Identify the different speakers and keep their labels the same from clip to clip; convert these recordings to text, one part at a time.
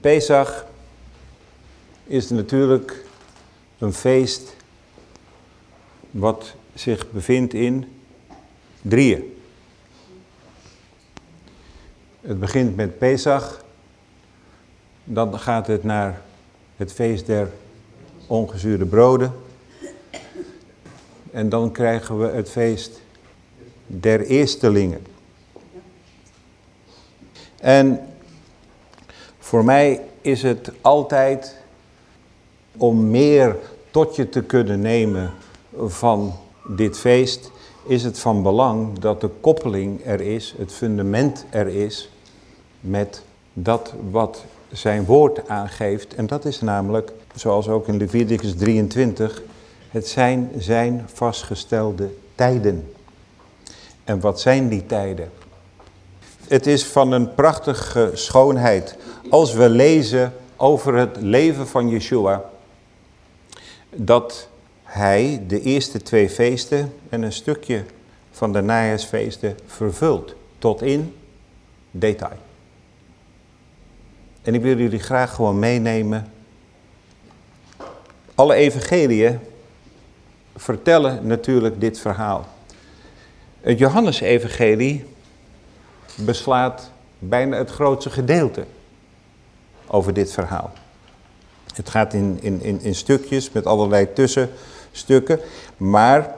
Speaker 1: Pesach is natuurlijk een feest wat zich bevindt in drieën. Het begint met Pesach, dan gaat het naar het feest der ongezuurde broden. En dan krijgen we het feest der eerstelingen. En voor mij is het altijd om meer tot je te kunnen nemen van dit feest, is het van belang dat de koppeling er is, het fundament er is, met dat wat zijn woord aangeeft. En dat is namelijk, zoals ook in Leviticus 23, het zijn zijn vastgestelde tijden. En wat zijn die tijden? Het is van een prachtige schoonheid als we lezen over het leven van Yeshua, dat hij de eerste twee feesten en een stukje van de najaarsfeesten vervult tot in detail. En ik wil jullie graag gewoon meenemen. Alle evangeliën vertellen natuurlijk dit verhaal. Het Johannesevangelie beslaat bijna het grootste gedeelte over dit verhaal. Het gaat in, in, in, in stukjes met allerlei tussenstukken, maar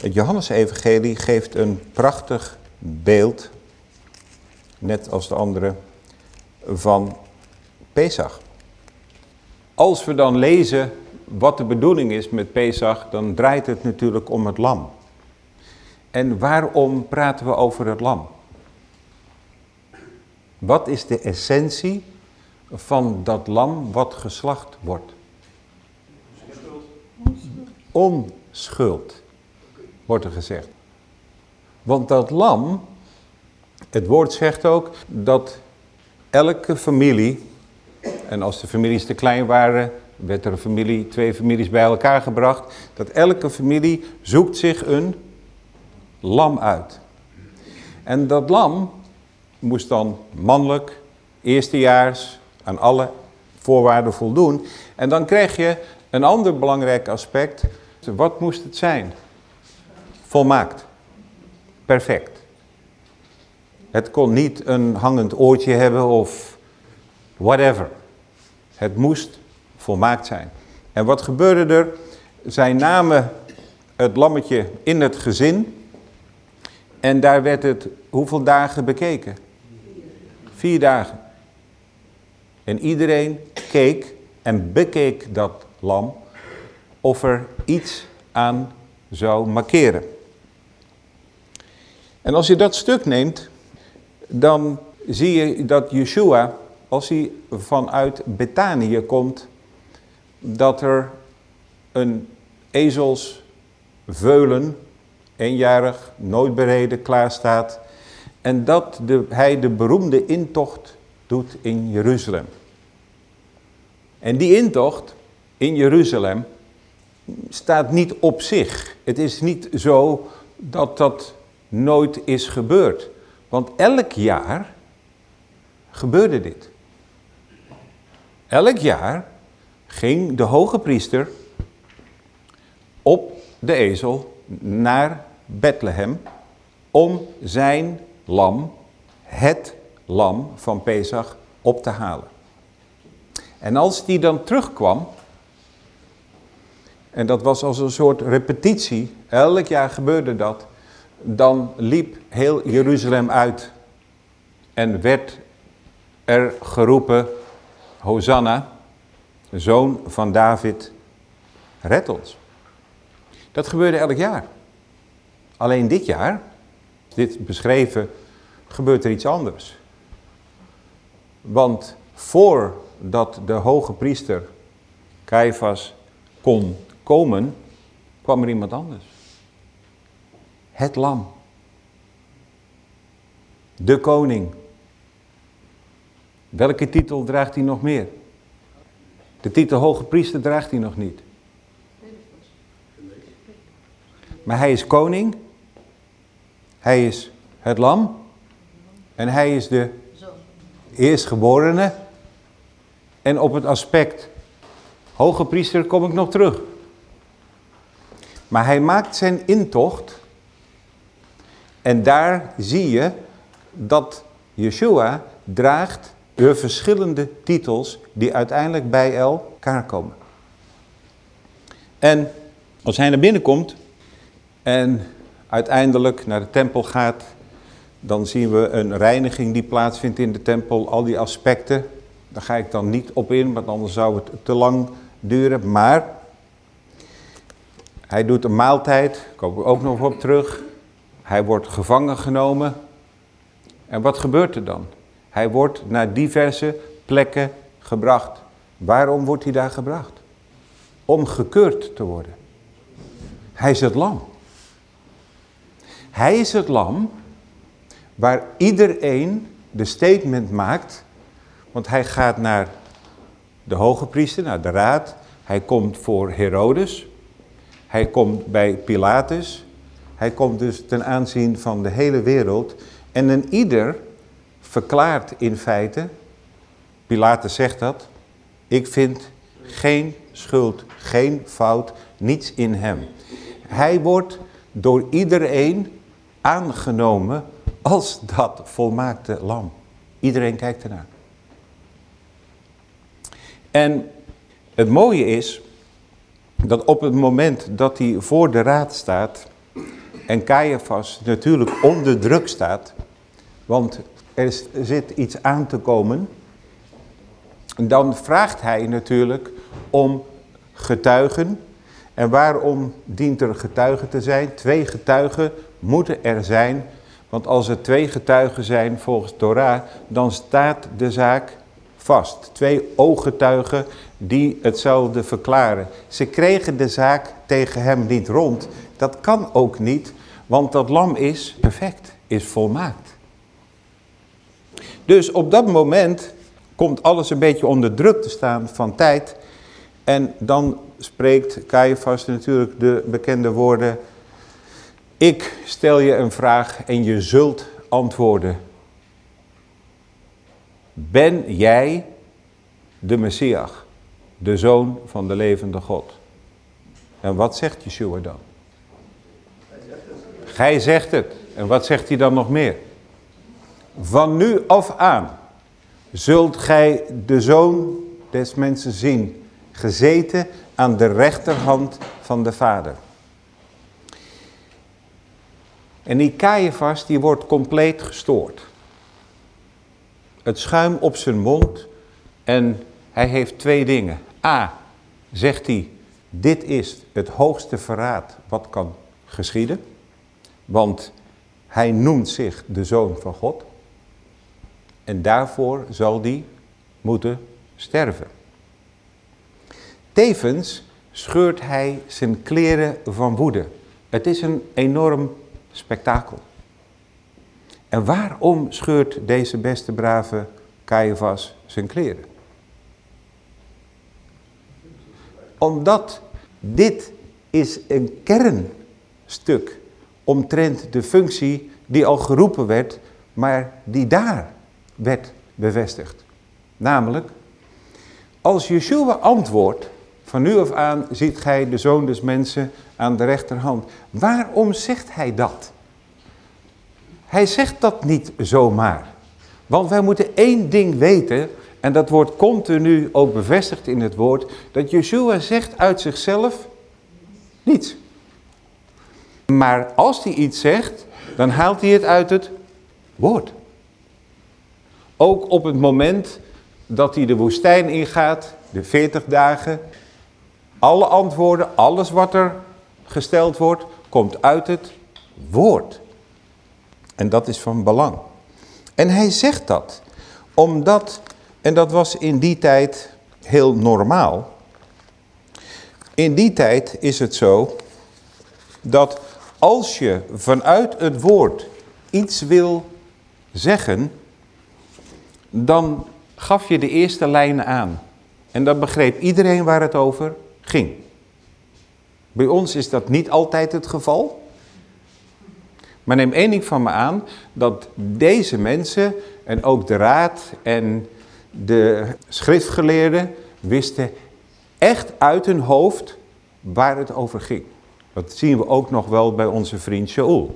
Speaker 1: het Johannesevangelie geeft een prachtig beeld, net als de andere, van Pesach. Als we dan lezen wat de bedoeling is met Pesach, dan draait het natuurlijk om het lam. En waarom praten we over het lam? Wat is de essentie van dat lam wat geslacht wordt? Onschuld, wordt er gezegd. Want dat lam, het woord zegt ook dat elke familie, en als de families te klein waren, werd er een familie, twee families bij elkaar gebracht, dat elke familie zoekt zich een lam uit. En dat lam moest dan mannelijk, eerstejaars, aan alle voorwaarden voldoen. En dan krijg je een ander belangrijk aspect. Wat moest het zijn? Volmaakt. Perfect. Het kon niet een hangend oortje hebben of whatever. Het moest volmaakt zijn. En wat gebeurde er? Zij namen het lammetje in het gezin en daar werd het hoeveel dagen bekeken? Vier dagen. En iedereen keek en bekeek dat lam of er iets aan zou markeren. En als je dat stuk neemt, dan zie je dat Yeshua, als hij vanuit Betanië komt, dat er een ezelsveulen, eenjarig, nooit bereden, klaar staat. En dat de, hij de beroemde intocht doet in Jeruzalem. En die intocht in Jeruzalem staat niet op zich. Het is niet zo dat dat nooit is gebeurd. Want elk jaar gebeurde dit. Elk jaar ging de hoge priester op de ezel naar Bethlehem om zijn lam, het lam van Pesach, op te halen. En als die dan terugkwam, en dat was als een soort repetitie, elk jaar gebeurde dat, dan liep heel Jeruzalem uit en werd er geroepen, Hosanna, zoon van David, red ons. Dat gebeurde elk jaar. Alleen dit jaar, dit beschreven, gebeurt er iets anders. Want voordat de hoge priester Caiaphas kon komen, kwam er iemand anders. Het lam. De koning. Welke titel draagt hij nog meer? De titel hoge priester draagt hij nog niet. Maar hij is koning. Hij is het lam. En hij is de eerstgeborene En op het aspect hoge priester kom ik nog terug. Maar hij maakt zijn intocht. En daar zie je dat Yeshua draagt de verschillende titels die uiteindelijk bij elkaar komen. En als hij naar binnen komt en uiteindelijk naar de tempel gaat, dan zien we een reiniging die plaatsvindt in de tempel, al die aspecten. Daar ga ik dan niet op in, want anders zou het te lang duren. Maar hij doet een maaltijd, daar kom ik ook nog op terug. Hij wordt gevangen genomen. En wat gebeurt er dan? Hij wordt naar diverse plekken gebracht. Waarom wordt hij daar gebracht? Om gekeurd te worden. Hij is het lam. Hij is het lam waar iedereen de statement maakt. Want hij gaat naar de hoge priester, naar de raad. Hij komt voor Herodes. Hij komt bij Pilatus. Hij komt dus ten aanzien van de hele wereld. En een ieder verklaart in feite, Pilatus zegt dat, ik vind geen schuld, geen fout, niets in hem. Hij wordt door iedereen aangenomen als dat volmaakte lam. Iedereen kijkt ernaar. En het mooie is dat op het moment dat hij voor de raad staat en Caiaphas natuurlijk onder druk staat, want er zit iets aan te komen, dan vraagt hij natuurlijk om getuigen. En waarom dient er getuigen te zijn? Twee getuigen moeten er zijn, want als er twee getuigen zijn volgens Torah, dan staat de zaak vast. Twee ooggetuigen die hetzelfde verklaren. Ze kregen de zaak tegen hem niet rond. Dat kan ook niet, want dat lam is perfect, is volmaakt. Dus op dat moment komt alles een beetje onder druk te staan van tijd. En dan spreekt Caiaphas natuurlijk de bekende woorden... Ik stel je een vraag en je zult antwoorden. Ben jij de Messias, de Zoon van de levende God? En wat zegt Yeshua dan? Gij zegt het. En wat zegt hij dan nog meer? Van nu af aan zult gij de Zoon des mensen zien, gezeten aan de rechterhand van de Vader. En die Caiaphas die wordt compleet gestoord. Het schuim op zijn mond en hij heeft twee dingen. A, zegt hij, dit is het hoogste verraad wat kan geschieden. Want hij noemt zich de Zoon van God. En daarvoor zal die moeten sterven. Tevens scheurt hij zijn kleren van woede. Het is een enorm spektakel. En waarom scheurt deze beste brave Caiaphas zijn kleren? Omdat dit is een kernstuk omtrent de functie die al geroepen werd, maar die daar werd bevestigd. Namelijk, als Yeshua antwoordt, van nu af aan ziet gij de zoon des mensen aan de rechterhand. Waarom zegt hij dat? Hij zegt dat niet zomaar. Want wij moeten één ding weten, en dat wordt continu ook bevestigd in het woord, dat Yeshua zegt uit zichzelf niets. Maar als hij iets zegt, dan haalt hij het uit het woord. Ook op het moment dat hij de woestijn ingaat, de 40 dagen, alle antwoorden, alles wat er gesteld wordt, komt uit het woord. En dat is van belang. En hij zegt dat, omdat, en dat was in die tijd heel normaal. In die tijd is het zo dat als je vanuit het woord iets wil zeggen, dan gaf je de eerste lijnen aan. En dan begreep iedereen waar het over ging. Bij ons is dat niet altijd het geval. Maar neem één ding van me aan, dat deze mensen en ook de raad en de schriftgeleerden wisten echt uit hun hoofd waar het over ging. Dat zien we ook nog wel bij onze vriend Shaul.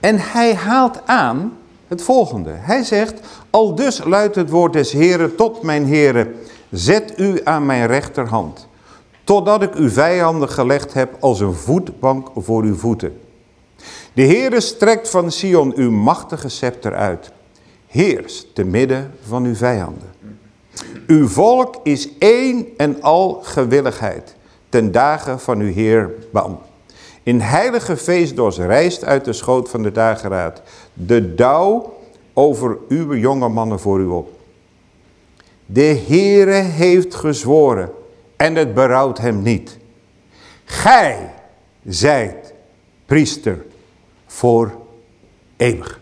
Speaker 1: En hij haalt aan het volgende. Hij zegt, al dus luidt het woord des Heren tot mijn Heren, zet u aan mijn rechterhand, totdat ik uw vijanden gelegd heb als een voetbank voor uw voeten. De Heere strekt van Sion uw machtige scepter uit. Heers te midden van uw vijanden. Uw volk is één en al gewilligheid ten dagen van uw Heer Bam. In heilige feestdos reist uit de schoot van de dageraad de dauw over uw jonge mannen voor u op. De Heere heeft gezworen en het berouwt hem niet. Gij zijt priester voor eeuwig.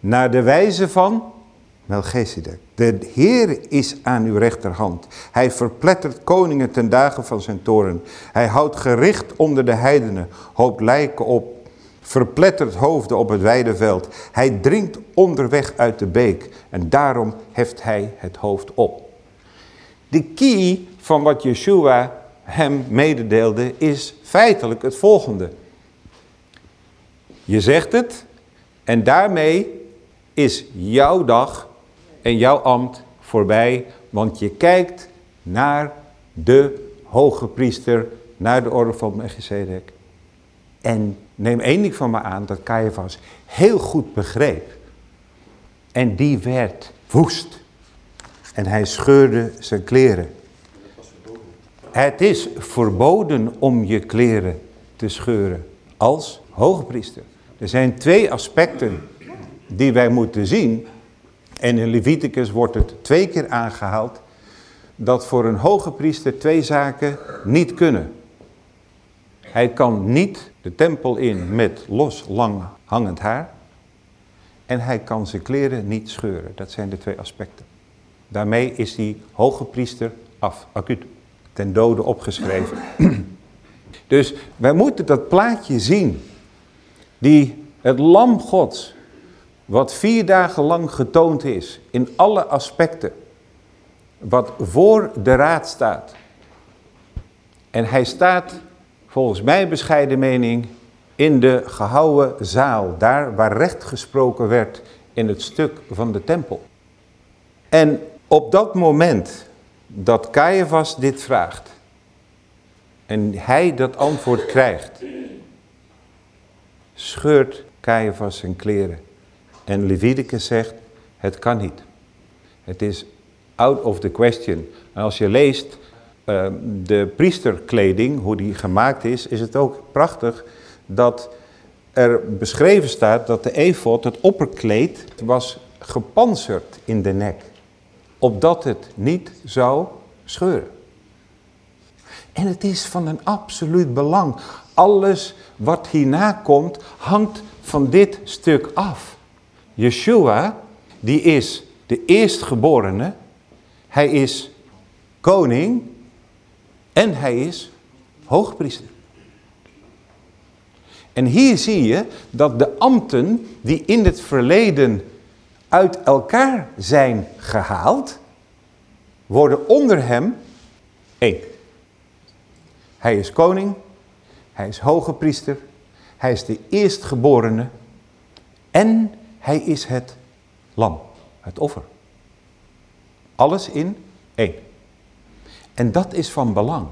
Speaker 1: Naar de wijze van Melchizedek. De Heer is aan uw rechterhand. Hij verplettert koningen ten dagen van zijn toren. Hij houdt gericht onder de heidenen, hoopt lijken op, verplettert hoofden op het wijde veld. Hij dringt onderweg uit de beek en daarom heft hij het hoofd op. De key van wat Yeshua hem mededeelde is feitelijk het volgende. Je zegt het en daarmee is jouw dag en jouw ambt voorbij, want je kijkt naar de hoge priester, naar de orde van Melchizedek. En neem één ding van me aan, dat Caiaphas heel goed begreep. En die werd woest. En hij scheurde zijn kleren. Het is verboden om je kleren te scheuren als hoogpriester. Er zijn twee aspecten die wij moeten zien. En in Leviticus wordt het twee keer aangehaald. Dat voor een hoge priester twee zaken niet kunnen. Hij kan niet de tempel in met los lang hangend haar. En hij kan zijn kleren niet scheuren. Dat zijn de twee aspecten. Daarmee is die hoge priester af, acuut, ten dode opgeschreven. dus wij moeten dat plaatje zien. Die het lam gods wat vier dagen lang getoond is in alle aspecten, wat voor de raad staat. En hij staat, volgens mijn bescheiden mening, in de gehouwen zaal, daar waar recht gesproken werd in het stuk van de tempel. En op dat moment dat Caiaphas dit vraagt, en hij dat antwoord krijgt, scheurt Caiaphas zijn kleren. En Leviticus zegt, het kan niet. Het is out of the question. En als je leest uh, de priesterkleding, hoe die gemaakt is, is het ook prachtig dat er beschreven staat dat de efot, het opperkleed, was gepanzerd in de nek. Opdat het niet zou scheuren. En het is van een absoluut belang. Alles wat hierna komt, hangt van dit stuk af. Yeshua, die is de eerstgeborene. Hij is koning en hij is hoogpriester. En hier zie je dat de ambten die in het verleden uit elkaar zijn gehaald, worden onder hem één. Hij is koning, hij is hoge priester, hij is de eerstgeborene en hij is het lam, het offer. Alles in één. En dat is van belang.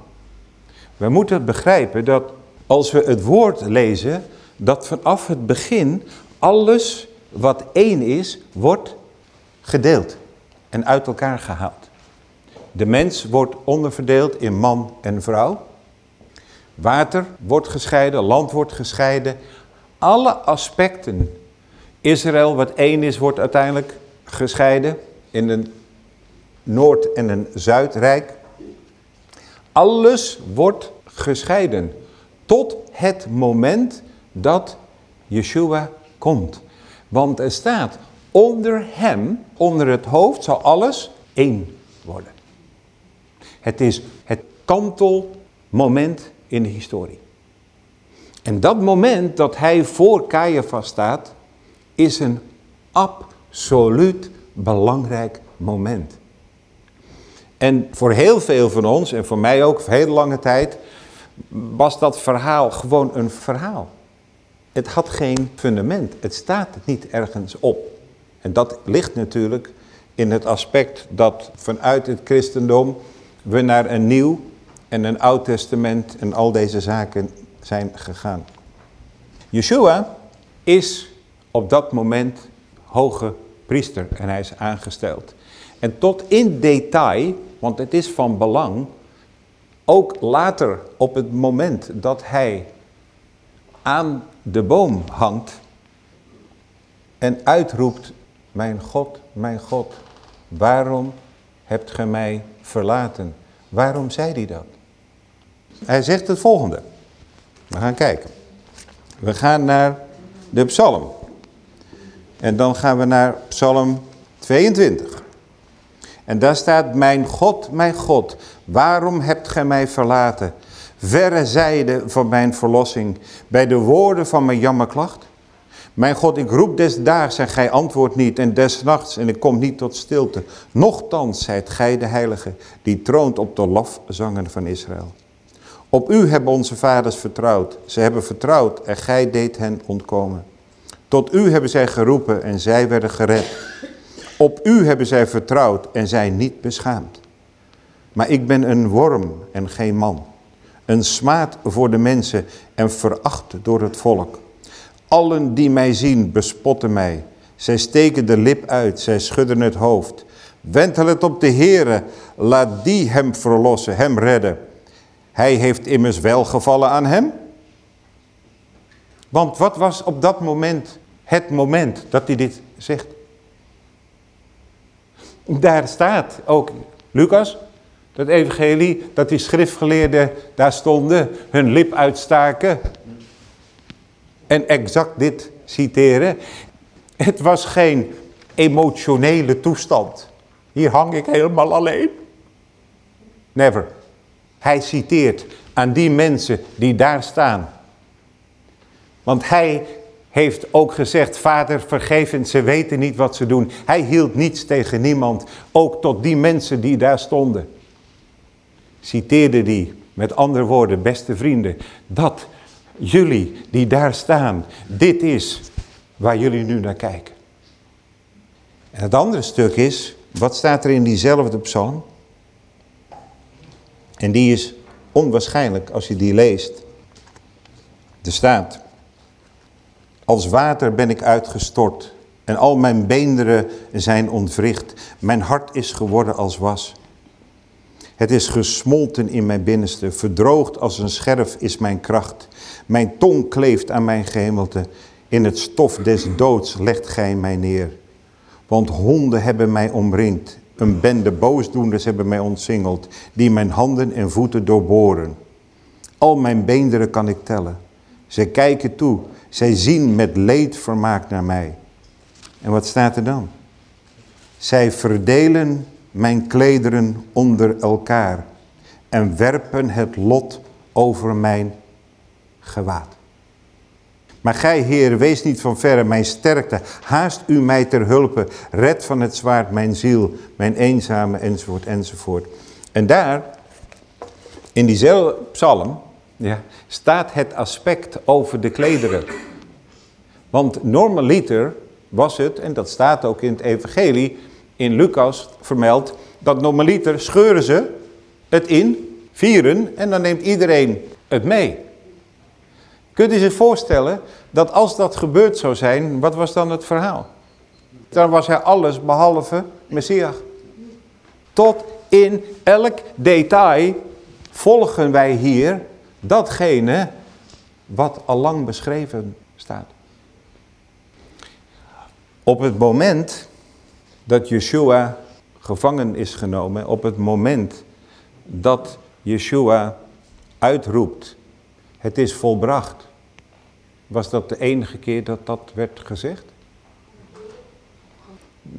Speaker 1: We moeten begrijpen dat als we het woord lezen, dat vanaf het begin alles wat één is, wordt gedeeld en uit elkaar gehaald. De mens wordt onderverdeeld in man en vrouw. Water wordt gescheiden, land wordt gescheiden. Alle aspecten Israël, wat één is, wordt uiteindelijk gescheiden in een Noord- en een Zuidrijk. Alles wordt gescheiden tot het moment dat Yeshua komt. Want er staat, onder hem, onder het hoofd, zal alles één worden. Het is het kantelmoment in de historie. En dat moment dat hij voor Caiaphas staat, is een absoluut belangrijk moment. En voor heel veel van ons, en voor mij ook, voor heel lange tijd, was dat verhaal gewoon een verhaal. Het had geen fundament. Het staat niet ergens op. En dat ligt natuurlijk in het aspect dat vanuit het christendom we naar een nieuw en een oud testament en al deze zaken zijn gegaan. Yeshua is op dat moment hoge priester en hij is aangesteld. En tot in detail, want het is van belang, ook later op het moment dat hij aan de boom hangt en uitroept, mijn God, mijn God, waarom hebt ge mij verlaten? Waarom zei hij dat? Hij zegt het volgende. We gaan kijken. We gaan naar de psalm. En dan gaan we naar psalm 22. En daar staat, mijn God, mijn God, waarom hebt gij mij verlaten? Verre zijde van mijn verlossing, bij de woorden van mijn jammerklacht. Mijn God, ik roep des daags en gij antwoordt niet, en des nachts en ik kom niet tot stilte. Nochtans zijt gij de heilige, die troont op de lofzangen van Israël. Op u hebben onze vaders vertrouwd. Ze hebben vertrouwd en gij deed hen ontkomen. Tot u hebben zij geroepen en zij werden gered. Op u hebben zij vertrouwd en zij niet beschaamd. Maar ik ben een worm en geen man. Een smaad voor de mensen en veracht door het volk. Allen die mij zien bespotten mij. Zij steken de lip uit, zij schudden het hoofd. Wentel het op de Heere, laat die hem verlossen, hem redden. Hij heeft immers welgevallen aan hem. Want wat was op dat moment het moment dat hij dit zegt? Daar staat ook Lucas, dat evangelie, dat die schriftgeleerden daar stonden, hun lip uitstaken. En exact dit citeren. Het was geen emotionele toestand. Hier hang ik helemaal alleen. Never. Hij citeert aan die mensen die daar staan. Want hij heeft ook gezegd, vader vergeef hen, ze weten niet wat ze doen. Hij hield niets tegen niemand, ook tot die mensen die daar stonden. Citeerde die, met andere woorden, beste vrienden, dat jullie die daar staan, dit is waar jullie nu naar kijken. En het andere stuk is, wat staat er in diezelfde psalm? En die is onwaarschijnlijk als je die leest. Er staat, als water ben ik uitgestort en al mijn beenderen zijn ontwricht. Mijn hart is geworden als was. Het is gesmolten in mijn binnenste, verdroogd als een scherf is mijn kracht. Mijn tong kleeft aan mijn gehemelte. In het stof des doods legt gij mij neer. Want honden hebben mij omringd. Een bende boosdoenders hebben mij ontsingeld. Die mijn handen en voeten doorboren. Al mijn beenderen kan ik tellen. Zij kijken toe. Zij zien met leed vermaakt naar mij. En wat staat er dan? Zij verdelen mijn klederen onder elkaar. En werpen het lot over mijn gewaad. Maar gij, Heer, wees niet van verre mijn sterkte. Haast u mij ter hulpe. Red van het zwaard mijn ziel, mijn eenzame, enzovoort, enzovoort. En daar, in diezelfde psalm, ja, staat het aspect over de klederen. Want normaliter was het, en dat staat ook in het evangelie, in Lucas vermeld, dat normaliter scheuren ze het in, vieren, en dan neemt iedereen het mee. Kunt u zich voorstellen dat als dat gebeurd zou zijn, wat was dan het verhaal? Dan was hij alles behalve Messias. Tot in elk detail volgen wij hier datgene wat al lang beschreven staat. Op het moment dat Yeshua gevangen is genomen, op het moment dat Yeshua uitroept, het is volbracht. Was dat de enige keer dat dat werd gezegd?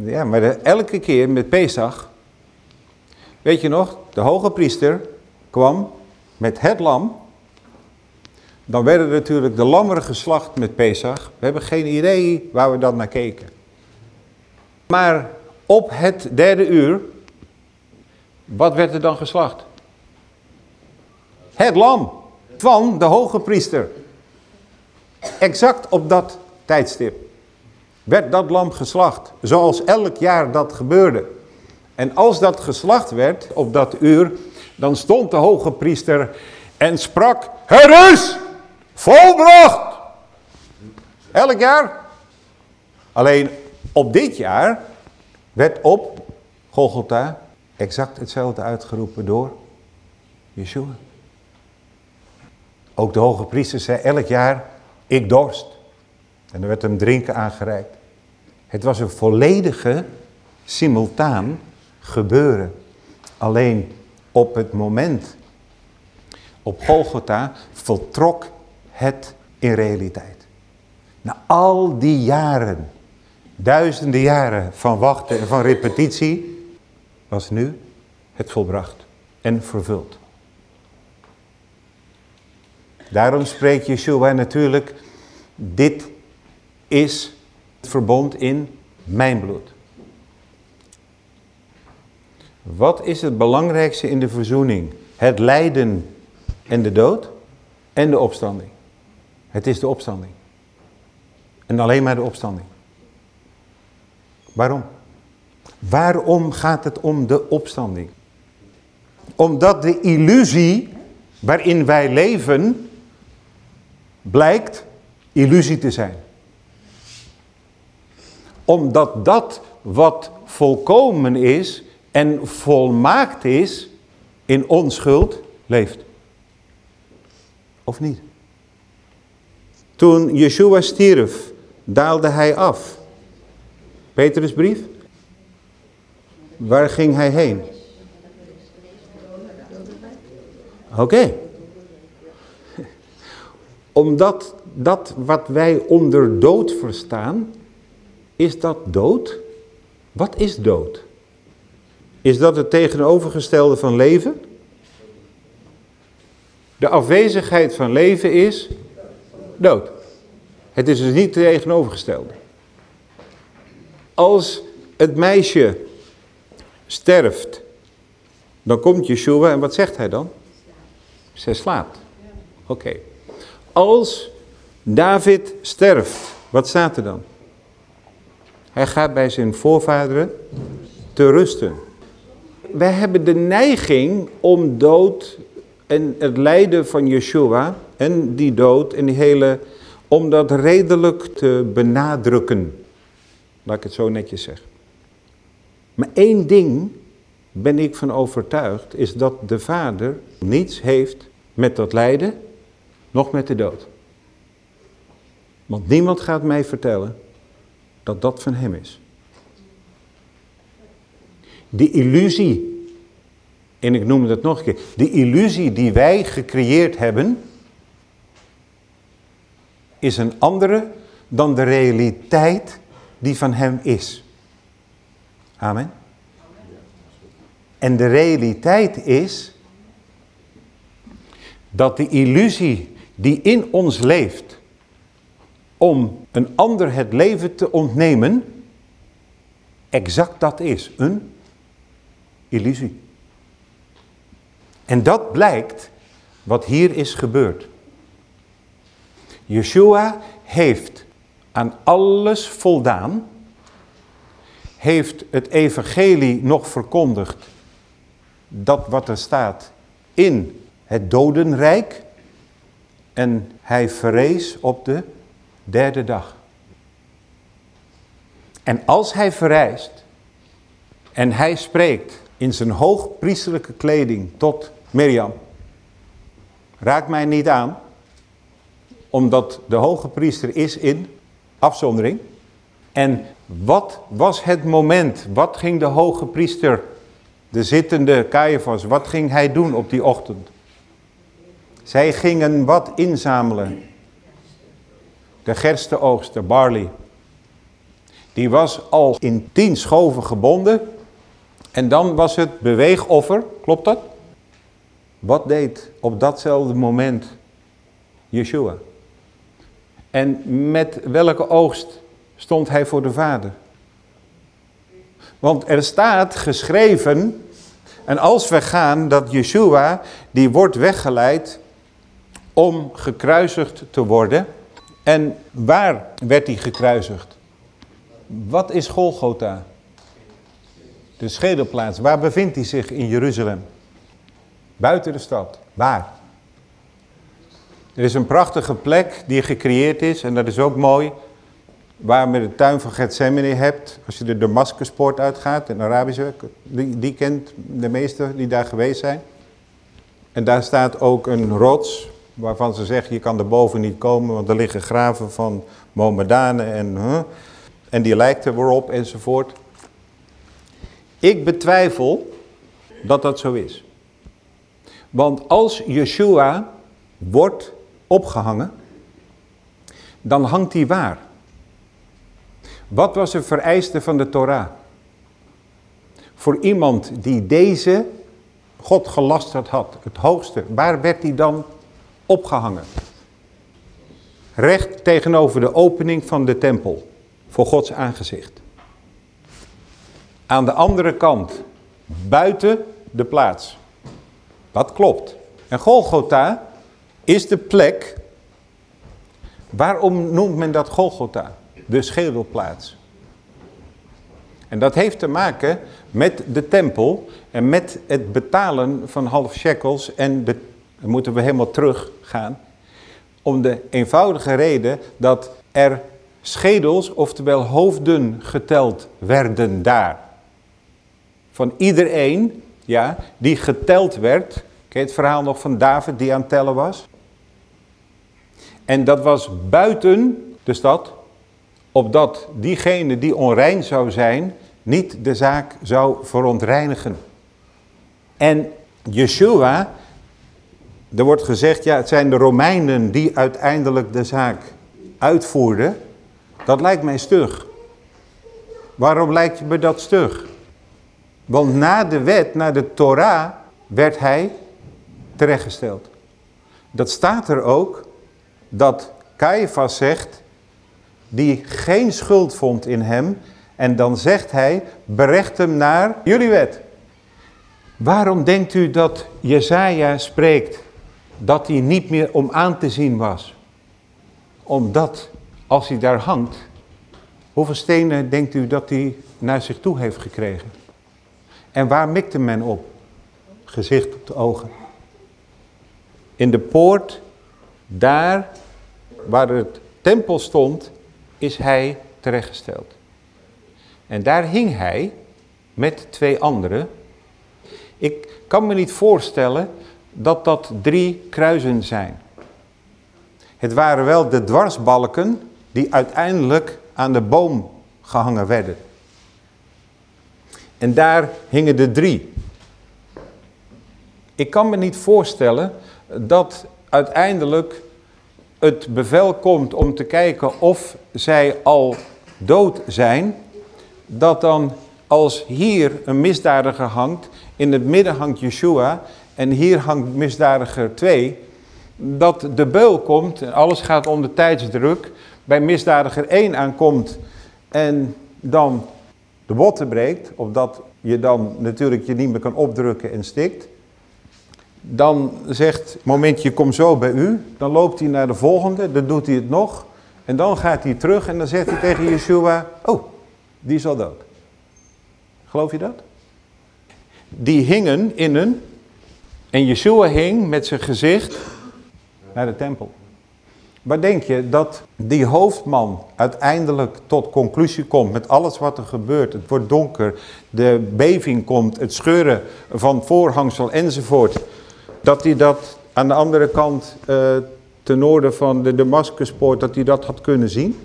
Speaker 1: Ja, maar elke keer met Pesach, weet je nog, de hoge priester kwam met het lam. Dan werden natuurlijk de lammeren geslacht met Pesach. We hebben geen idee waar we dan naar keken. Maar op het derde uur, wat werd er dan geslacht? Het lam van de hoge priester. Exact op dat tijdstip werd dat lam geslacht. Zoals elk jaar dat gebeurde. En als dat geslacht werd op dat uur, dan stond de hoge priester en sprak, het is volbracht. Elk jaar. Alleen op dit jaar werd op Golgotha exact hetzelfde uitgeroepen door Yeshua. Ook de hoge priester zei elk jaar, ik dorst. En er werd hem drinken aangereikt. Het was een volledige, simultaan gebeuren. Alleen op het moment, op Golgotha, voltrok het in realiteit. Na al die jaren, duizenden jaren van wachten en van repetitie, was nu het volbracht en vervuld. Daarom spreekt Yeshua natuurlijk, dit is het verbond in mijn bloed. Wat is het belangrijkste in de verzoening? Het lijden en de dood en de opstanding. Het is de opstanding. En alleen maar de opstanding. Waarom? Waarom gaat het om de opstanding? Omdat de illusie waarin wij leven blijkt illusie te zijn. Omdat dat wat volkomen is en volmaakt is in onschuld leeft. Of niet? Toen Yeshua stierf, daalde hij af. Petrus brief? Waar ging hij heen? Oké. Omdat dat wat wij onder dood verstaan, is dat dood? Wat is dood? Is dat het tegenovergestelde van leven? De afwezigheid van leven is dood. Het is dus niet het tegenovergestelde. Als het meisje sterft, dan komt Yeshua en wat zegt hij dan? Zij slaapt. Oké. Als David sterft, wat staat er dan? Hij gaat bij zijn voorvaderen te rusten. Wij hebben de neiging om dood en het lijden van Yeshua en die dood en die hele, om dat redelijk te benadrukken. Laat ik het zo netjes zeggen. Maar één ding ben ik van overtuigd, is dat de vader niets heeft met dat lijden, nog met de dood. Want niemand gaat mij vertellen dat dat van hem is. Die illusie, en ik noem het nog een keer, de illusie die wij gecreëerd hebben, is een andere dan de realiteit die van hem is. Amen. En de realiteit is dat de illusie die in ons leeft om een ander het leven te ontnemen, exact dat is, een illusie. En dat blijkt wat hier is gebeurd. Yeshua heeft aan alles voldaan, heeft het evangelie nog verkondigd, dat wat er staat in het dodenrijk, en hij verrees op de derde dag. En als hij verrijst en hij spreekt in zijn hoogpriestelijke kleding tot Mirjam, raak mij niet aan, omdat de hoge priester is in afzondering. En wat was het moment, wat ging de hoge priester, de zittende Caiaphas, wat ging hij doen op die ochtend? Zij gingen wat inzamelen de gerstenoogst, de barley, die was al in tien schoven gebonden. En dan was het beweegoffer, klopt dat? Wat deed op datzelfde moment Yeshua? En met welke oogst stond hij voor de vader? Want er staat geschreven, en als we gaan, dat Yeshua, die wordt weggeleid om gekruisigd te worden. En waar werd hij gekruisigd? Wat is Golgotha? De schedelplaats. Waar bevindt hij zich in Jeruzalem? Buiten de stad. Waar? Er is een prachtige plek die gecreëerd is en dat is ook mooi. Waar je de tuin van Gethsemane hebt. Als je de Damascuspoort uitgaat, een Arabische, die, die kent de meesten die daar geweest zijn. En daar staat ook een rots waarvan ze zeggen je kan er boven niet komen, want er liggen graven van Mohammedanen en, en die lijkt er weer op enzovoort. Ik betwijfel dat dat zo is. Want als Yeshua wordt opgehangen, dan hangt hij waar? Wat was een vereiste van de Torah? Voor iemand die deze God gelasterd had, het hoogste, waar werd hij dan opgehangen? Recht tegenover de opening van de tempel, voor Gods aangezicht. Aan de andere kant, buiten de plaats. Dat klopt. En Golgotha is de plek, waarom noemt men dat Golgotha? De schedelplaats. En dat heeft te maken met de tempel en met het betalen van half shekels en de, dan moeten we helemaal teruggaan. Om de eenvoudige reden dat er schedels, oftewel hoofden geteld werden daar. Van iedereen, ja, die geteld werd. Ken je het verhaal nog van David die aan het tellen was? En dat was buiten de stad, opdat diegene die onrein zou zijn, niet de zaak zou verontreinigen. En Yeshua, er wordt gezegd, ja het zijn de Romeinen die uiteindelijk de zaak uitvoerden. Dat lijkt mij stug. Waarom lijkt me dat stug? Want na de wet, na de Torah, werd hij terechtgesteld. Dat staat er ook dat Caiaphas zegt, die geen schuld vond in hem, en dan zegt hij, berecht hem naar jullie wet. Waarom denkt u dat Jezaja spreekt dat hij niet meer om aan te zien was? Omdat als hij daar hangt, hoeveel stenen denkt u dat hij naar zich toe heeft gekregen? En waar mikte men op? Gezicht op de ogen. In de poort, daar waar het tempel stond, is hij terechtgesteld. En daar hing hij met twee anderen. Ik kan me niet voorstellen dat dat drie kruisen zijn. Het waren wel de dwarsbalken die uiteindelijk aan de boom gehangen werden. En daar hingen de drie. Ik kan me niet voorstellen dat uiteindelijk het bevel komt om te kijken of zij al dood zijn, dat dan als hier een misdadiger hangt, in het midden hangt Yeshua en hier hangt misdadiger 2, dat de beul komt en alles gaat om de tijdsdruk, bij misdadiger 1 aankomt en dan de botten breekt, of dat je dan natuurlijk je niet meer kan opdrukken en stikt, dan zegt, momentje kom zo bij u, dan loopt hij naar de volgende, dan doet hij het nog, en dan gaat hij terug en dan zegt hij tegen Yeshua, oh, die is al dood. Geloof je dat? Die hingen in een, en Yeshua hing met zijn gezicht naar de tempel. Waar denk je dat die hoofdman uiteindelijk tot conclusie komt met alles wat er gebeurt? Het wordt donker, de beving komt, het scheuren van voorhangsel enzovoort. Dat hij dat aan de andere kant uh, ten noorden van de Damascuspoort, dat hij dat had kunnen zien?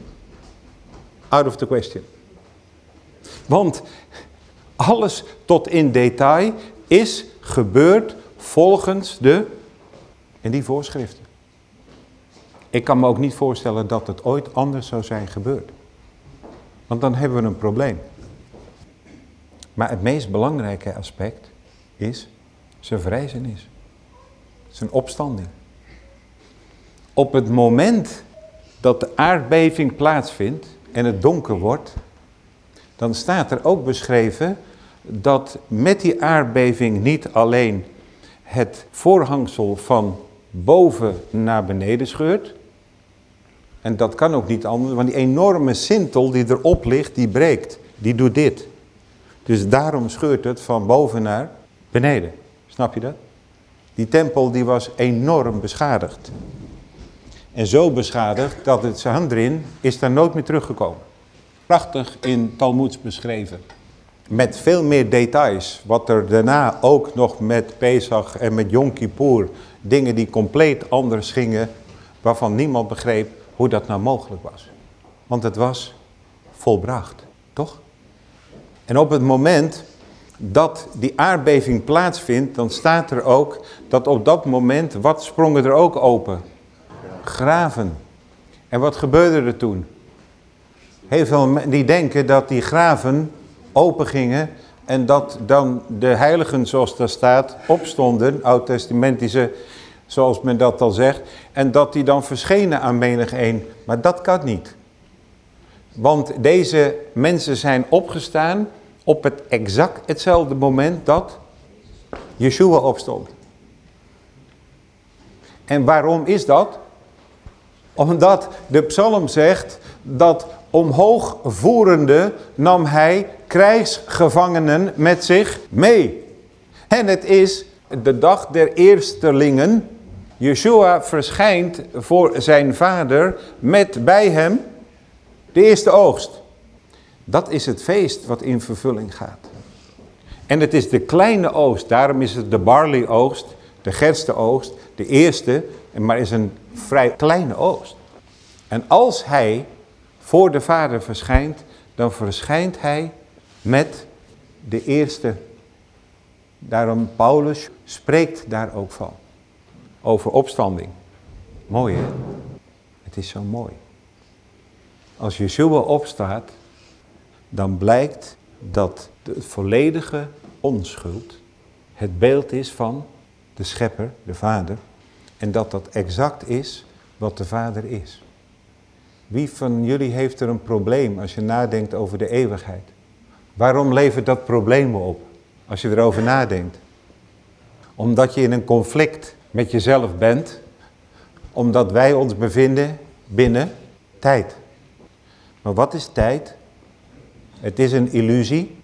Speaker 1: Out of the question. Want alles tot in detail is gebeurd volgens de, en die voorschriften. Ik kan me ook niet voorstellen dat het ooit anders zou zijn gebeurd. Want dan hebben we een probleem. Maar het meest belangrijke aspect is zijn vrijzenis. Zijn opstanding. Op het moment dat de aardbeving plaatsvindt en het donker wordt, dan staat er ook beschreven dat met die aardbeving niet alleen het voorhangsel van boven naar beneden scheurt. En dat kan ook niet anders, want die enorme sintel die erop ligt, die breekt. Die doet dit. Dus daarom scheurt het van boven naar beneden. Snap je dat? Die tempel die was enorm beschadigd. En zo beschadigd dat het Sanhedrin is daar nooit meer teruggekomen. Prachtig in Talmuds beschreven. Met veel meer details. Wat er daarna ook nog met Pesach en met Yom Kippur. Dingen die compleet anders gingen. Waarvan niemand begreep hoe dat nou mogelijk was. Want het was volbracht. Toch? En op het moment dat die aardbeving plaatsvindt, dan staat er ook dat op dat moment, wat sprongen er ook open? Graven. En wat gebeurde er toen? Heel veel die denken dat die graven open gingen en dat dan de heiligen, zoals daar staat, opstonden, oud-testamentische, zoals men dat al zegt, en dat die dan verschenen aan menig een. Maar dat kan niet. Want deze mensen zijn opgestaan op het exact hetzelfde moment dat Yeshua opstond. En waarom is dat? Omdat de psalm zegt dat omhoog voerende nam hij krijgsgevangenen met zich mee. En het is de dag der eerstelingen. Yeshua verschijnt voor zijn vader met bij hem de eerste oogst. Dat is het feest wat in vervulling gaat. En het is de kleine oogst, daarom is het de barley oogst, de gerste oogst, de eerste, maar is een vrij kleine oogst. En als hij voor de vader verschijnt, dan verschijnt hij met de eerste. Daarom Paulus spreekt daar ook van. Over opstanding. Mooi hè? Het is zo mooi. Als Yeshua opstaat, dan blijkt dat de volledige onschuld het beeld is van de schepper, de vader. En dat dat exact is wat de vader is. Wie van jullie heeft er een probleem als je nadenkt over de eeuwigheid? Waarom levert dat problemen op als je erover nadenkt? Omdat je in een conflict met jezelf bent, omdat wij ons bevinden binnen tijd. Maar wat is tijd? Het is een illusie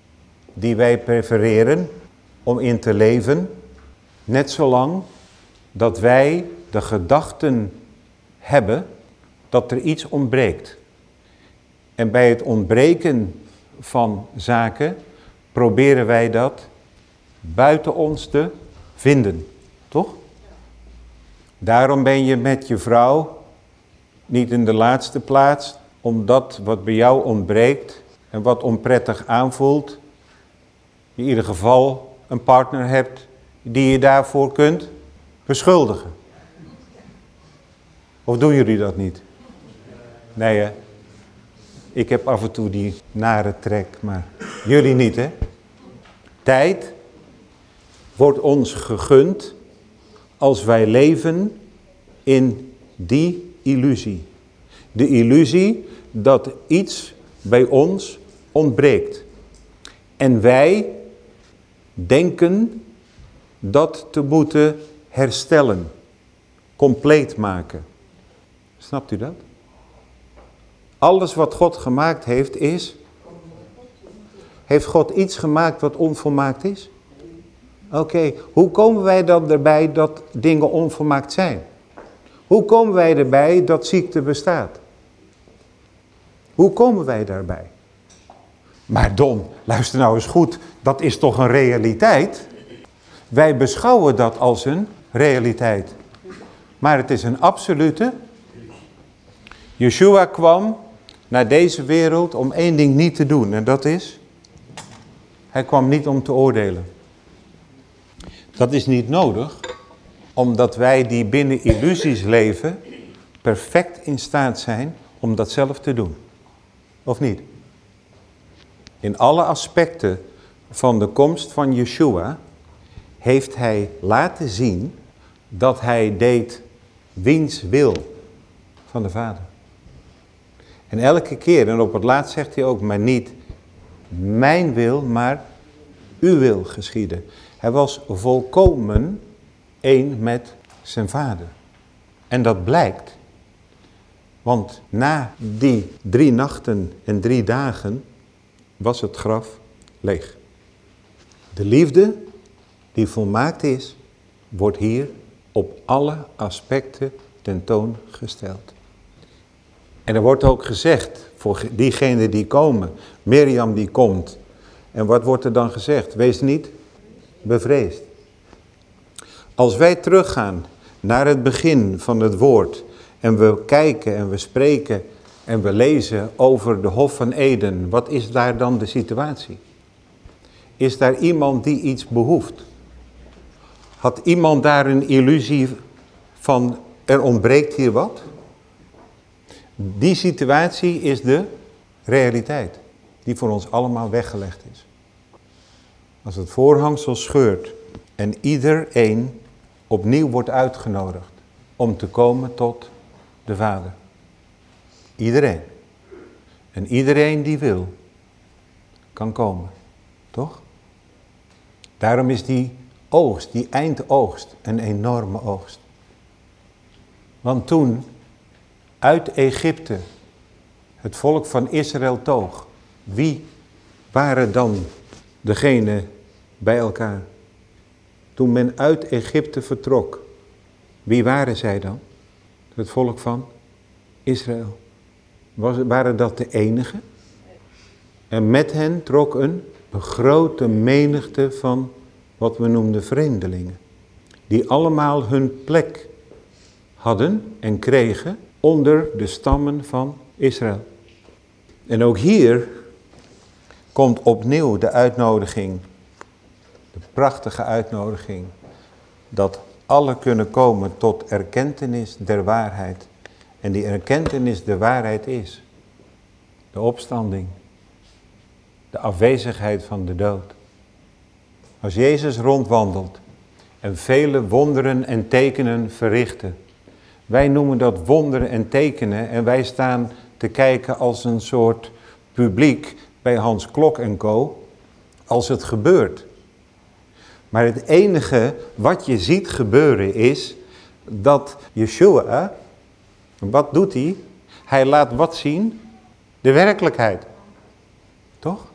Speaker 1: die wij prefereren om in te leven, net zolang dat wij de gedachten hebben dat er iets ontbreekt. En bij het ontbreken van zaken proberen wij dat buiten ons te vinden, toch? Daarom ben je met je vrouw niet in de laatste plaats, omdat wat bij jou ontbreekt en wat onprettig aanvoelt, je in ieder geval een partner hebt die je daarvoor kunt beschuldigen. Of doen jullie dat niet? Nee hè? Ik heb af en toe die nare trek, maar jullie niet hè? Tijd wordt ons gegund als wij leven in die illusie. De illusie dat iets bij ons ontbreekt. En wij denken dat te moeten herstellen, compleet maken. Snapt u dat? Alles wat God gemaakt heeft is... Heeft God iets gemaakt wat onvolmaakt is? Oké, hoe komen wij dan erbij dat dingen onvolmaakt zijn? Hoe komen wij erbij dat ziekte bestaat? Hoe komen wij daarbij? Maar Don, luister nou eens goed, dat is toch een realiteit? Wij beschouwen dat als een realiteit. Maar het is een absolute. Yeshua kwam naar deze wereld om één ding niet te doen. En dat is, hij kwam niet om te oordelen. Dat is niet nodig, omdat wij die binnen illusies leven, perfect in staat zijn om dat zelf te doen. Of niet? In alle aspecten van de komst van Yeshua heeft hij laten zien dat hij deed wiens wil van de Vader. En elke keer, en op het laatst zegt hij ook, maar niet mijn wil, maar uw wil geschieden. Hij was volkomen één met zijn vader. En dat blijkt, want na die drie nachten en drie dagen was het graf leeg. De liefde die volmaakt is, wordt hier op alle aspecten tentoongesteld. En er wordt ook gezegd, voor diegenen die komen, Mirjam die komt. En wat wordt er dan gezegd? Wees niet bevreesd. Als wij teruggaan naar het begin van het woord en we kijken en we spreken en we lezen over de Hof van Eden, wat is daar dan de situatie? Is daar iemand die iets behoeft? Had iemand daar een illusie van er ontbreekt hier wat? Die situatie is de realiteit die voor ons allemaal weggelegd is. Als het voorhangsel scheurt en iedereen opnieuw wordt uitgenodigd om te komen tot de Vader. Iedereen. En iedereen die wil, kan komen. Toch? Daarom is die oogst, die eindoogst, een enorme oogst. Want toen uit Egypte het volk van Israël toog, wie waren dan degene bij elkaar? Toen men uit Egypte vertrok, wie waren zij dan? Het volk van Israël. Was, waren dat de enige? En met hen trok een grote menigte van wat we noemden vreemdelingen. Die allemaal hun plek hadden en kregen onder de stammen van Israël. En ook hier komt opnieuw de uitnodiging, de prachtige uitnodiging, dat alle kunnen komen tot erkentenis der waarheid. En die erkentenis der waarheid is de opstanding, de afwezigheid van de dood. Als Jezus rondwandelt en vele wonderen en tekenen verrichtte, wij noemen dat wonderen en tekenen en wij staan te kijken als een soort publiek bij Hans Klok en Co. Als het gebeurt. Maar het enige wat je ziet gebeuren is dat Yeshua, wat doet hij? Hij laat wat zien? De werkelijkheid. Toch?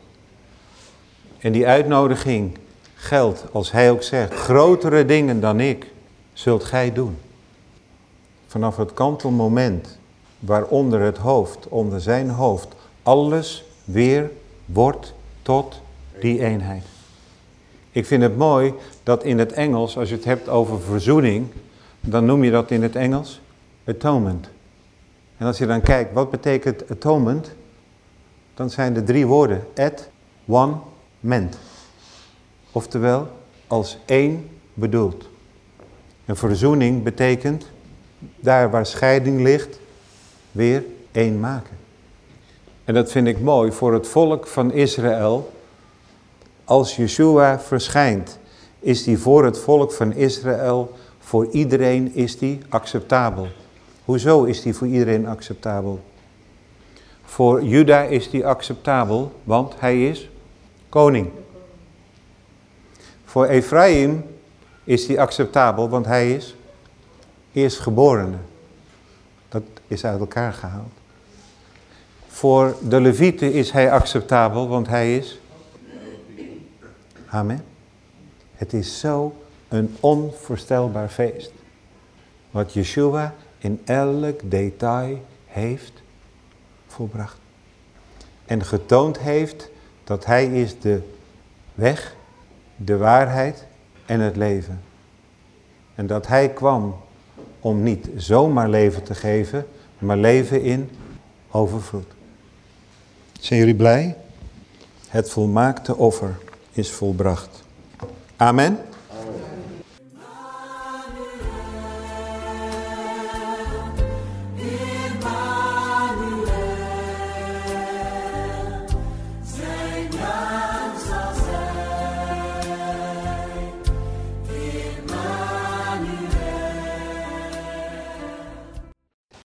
Speaker 1: En die uitnodiging geldt, als hij ook zegt, grotere dingen dan ik zult gij doen. Vanaf het kantelmoment waaronder het hoofd, onder zijn hoofd, alles weer wordt tot die eenheid. Ik vind het mooi dat in het Engels, als je het hebt over verzoening, dan noem je dat in het Engels atonement. En als je dan kijkt, wat betekent atonement? Dan zijn er drie woorden. At, one, ment. Oftewel, als één bedoeld. En verzoening betekent, daar waar scheiding ligt, weer één maken. En dat vind ik mooi voor het volk van Israël. Als Yeshua verschijnt, is die voor het volk van Israël, voor iedereen is die acceptabel. Hoezo is die voor iedereen acceptabel? Voor Juda is die acceptabel, want hij is koning. Voor Ephraim is die acceptabel, want hij is eerstgeborene. Dat is uit elkaar gehaald. Voor de Levieten is hij acceptabel, want hij is... Amen. Het is zo een onvoorstelbaar feest. Wat Yeshua in elk detail heeft volbracht. En getoond heeft dat hij is de weg, de waarheid en het leven. En dat hij kwam om niet zomaar leven te geven, maar leven in overvloed. Zijn jullie blij? Het volmaakte offer is volbracht. Amen.